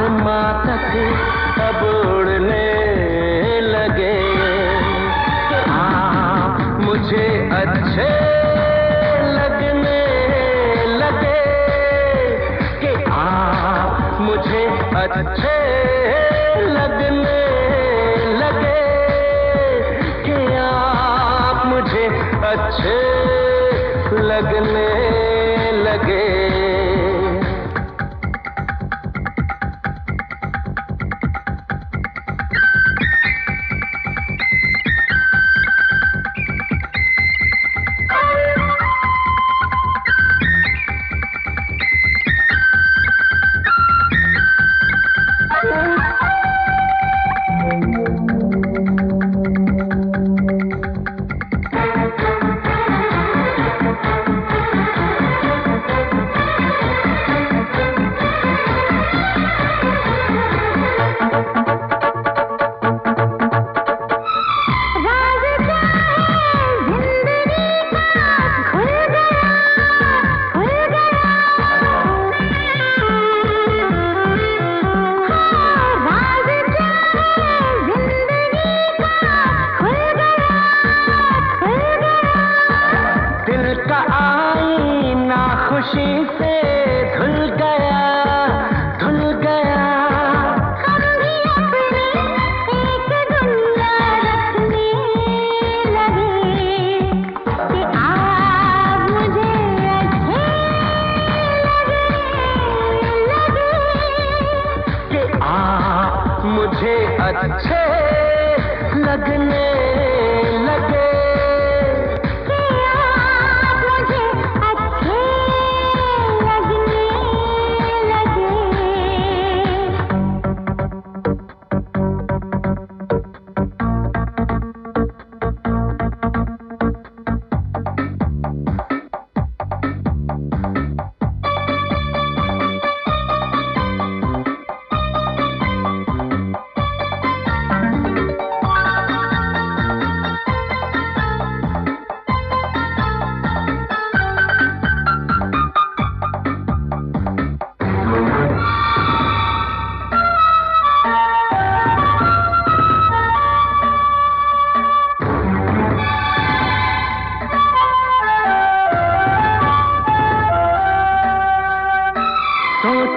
आसमां तक अब उड़ने लगे। आप मुझे अच्छे लगने लगे कि आप मुझे अच्छे लगने लगे कि आप मुझे अच्छे लगने लगे। से धुल गया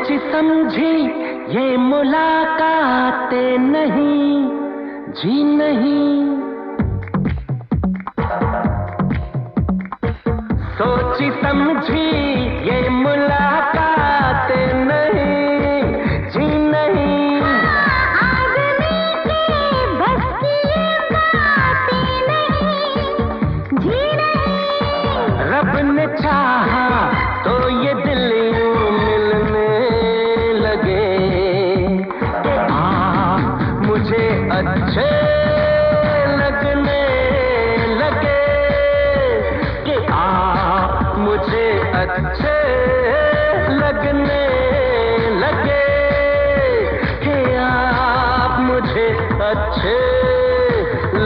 सोच समझी ये मुलाकातें नहीं जी नहीं। सोची समझी ये मुलाकातें नहीं जी नहीं। आदमी के बस की बातें नहीं जी नहीं। रब ने चाहा तो ये दिल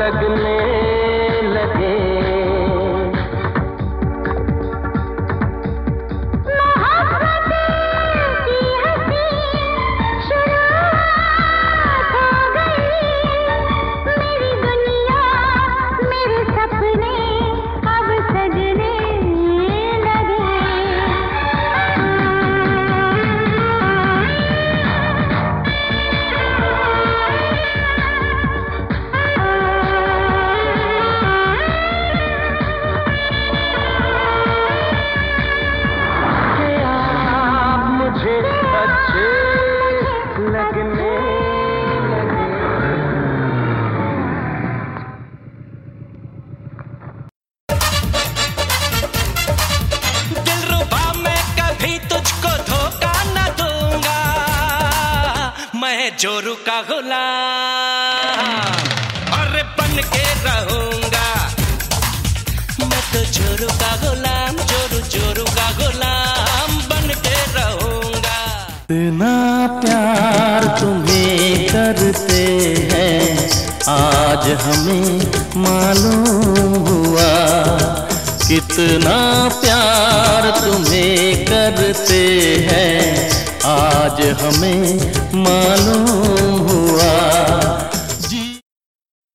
लगने मैं जोरू का गुलाम। और बन के रहूँगा। मैं तो जोरू का गुलाम, जोरू जोरू का गुलाम, बन के रहूँगा। इतना प्यार तुम्हें करते हैं, आज हमें मालूम हुआ। कितना प्यार तुम्हें करते हैं आज हमें मालूम